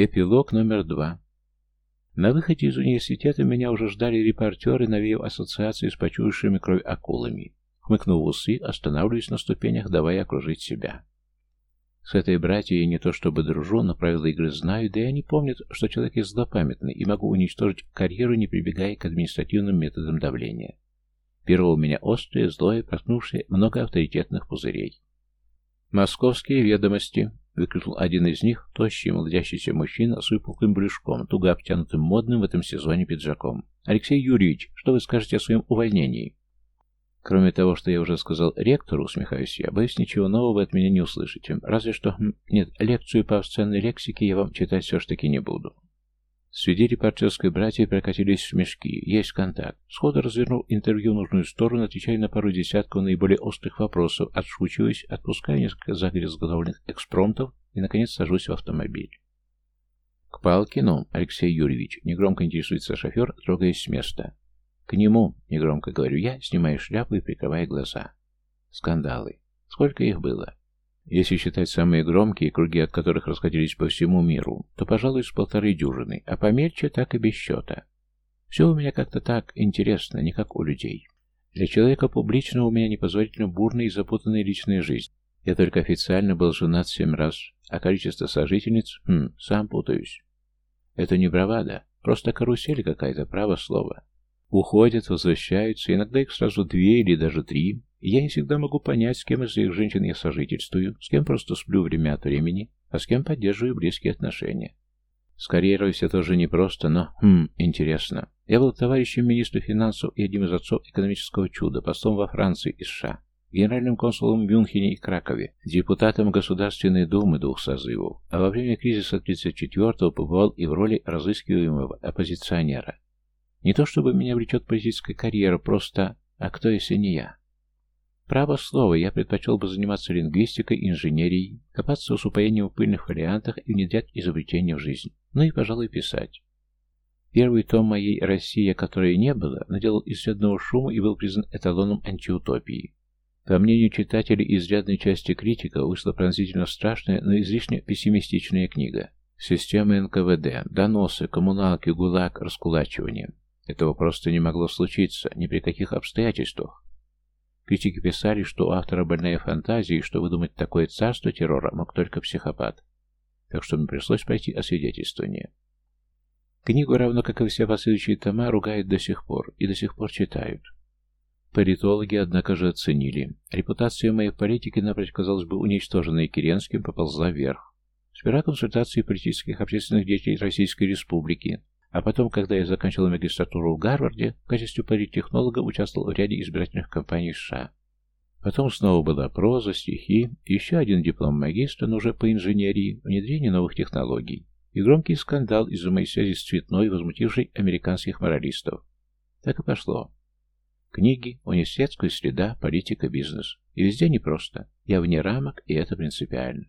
Эпилог номер два. На выходе из университета меня уже ждали репортеры, навеяв ассоциации с почуявшими кровь акулами. Хмыкнув усы, останавливаюсь на ступенях, давая окружить себя. С этой братьей я не то чтобы дружу, но правила игры знаю, да и они помнят, что человек есть злопамятный и могу уничтожить карьеру, не прибегая к административным методам давления. Первое у меня острое, злое, проткнувшее много авторитетных пузырей. «Московские ведомости», — выкрикнул один из них, тощий, молодящийся мужчина с выпуклым брюшком, туго обтянутым модным в этом сезоне пиджаком. «Алексей Юрьевич, что вы скажете о своем увольнении?» Кроме того, что я уже сказал ректору, усмехаюсь я, боюсь, ничего нового вы от меня не услышите. Разве что... Нет, лекцию по обсценной лексике я вам читать все ж таки не буду. Среди репортерской братья прокатились смешки. Есть контакт. Сходу развернул интервью в нужную сторону, отвечая на пару десятков наиболее острых вопросов, отшучиваясь, отпуская несколько загодя заготовленных экспромтов и, наконец, сажусь в автомобиль. «К Палкину, Алексей Юрьевич», — негромко интересуется шофер, трогаясь с места. «К нему», — негромко говорю я, снимая шляпу и прикрывая глаза. Скандалы. Сколько их было? Если считать самые громкие, круги от которых расходились по всему миру, то, пожалуй, с полторы дюжины, а помельче так и без счета. Все у меня как-то так интересно, не как у людей. Для человека публичного у меня непозволительно бурная и запутанная личная жизнь. Я только официально был женат семь раз, а количество сожительниц, хм, сам путаюсь. Это не бравада, просто карусель какая-то, право слово. Уходят, возвращаются, иногда их сразу две или даже три, я не всегда могу понять, с кем из этих женщин я сожительствую, с кем просто сплю время от времени, а с кем поддерживаю близкие отношения. С карьерой все тоже непросто, но, хм, интересно. Я был товарищем министра финансов и одним из отцов экономического чуда, послом во Франции и США, генеральным консулом в Мюнхене и Кракове, депутатом Государственной Думы двух созывов, а во время кризиса 34-го побывал и в роли разыскиваемого оппозиционера. Не то чтобы меня влечет политическая карьера, просто «а кто, если не я?» Право слово, я предпочел бы заниматься лингвистикой, инженерией, копаться с упоением в пыльных вариантах и внедрять изобретения в жизнь. Ну и, пожалуй, писать. Первый том моей «Россия», которой не было, наделал изрядного шума и был признан эталоном антиутопии. По мнению читателей изрядной части критиков, вышла пронзительно страшная, но излишне пессимистичная книга. Системы НКВД, доносы, коммуналки, гулаг, раскулачивание. Этого просто не могло случиться, ни при каких обстоятельствах. Критики писали, что у автора больная фантазия, и что выдумать такое царство террора мог только психопат. Так что мне пришлось пройти освидетельствование. Книгу, равно как и все последующие тома, ругают до сих пор, и до сих пор читают. Политологи, однако же, оценили. Репутация моей политики, напрочь, казалось бы, уничтоженная Керенским, поползла вверх. Сперва консультации политических общественных деятелей Российской Республики, а потом, когда я заканчивал магистратуру в Гарварде, в качестве политтехнолога участвовал в ряде избирательных кампаний США. Потом снова была проза, стихи, еще один диплом магистра, но уже по инженерии, внедрение новых технологий и громкий скандал из-за моей связи с цветной, возмутившей американских моралистов. Так и пошло. Книги, университетская среда, политика, бизнес. И везде непросто. Я вне рамок, и это принципиально.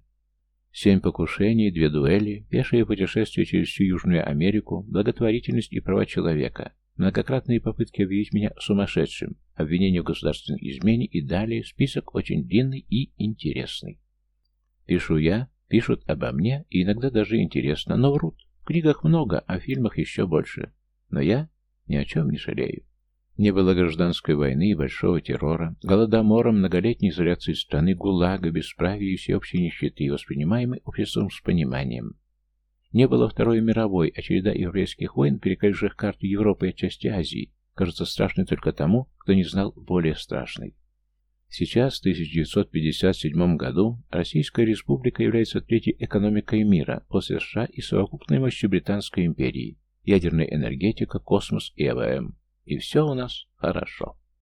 Семь покушений, две дуэли, пешее путешествие через всю Южную Америку, благотворительность и права человека, многократные попытки объявить меня сумасшедшим, обвинение в государственной измене и далее список очень длинный и интересный. Пишу я, пишут обо мне, и иногда даже интересно, но врут. В книгах много, а в фильмах еще больше. Но я ни о чем не жалею. Не было гражданской войны и большого террора, голодомора, многолетней изоляции страны, гулага, бесправия и всеобщей нищеты, воспринимаемой обществом с пониманием. Не было Второй мировой, а череда еврейских войн, перекрывших карту Европы и части Азии, кажется страшной только тому, кто не знал более страшной. Сейчас, в 1957 году, Российская Республика является третьей экономикой мира после США и совокупной мощью Британской империи, ядерная энергетика, космос и АВМ. И все у нас хорошо.